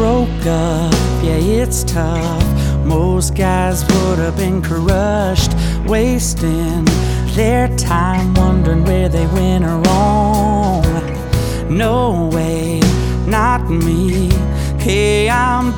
broke up, yeah, it's tough. Most guys would have been crushed, wasting their time wondering where they went wrong. No way, not me. Hey, I'm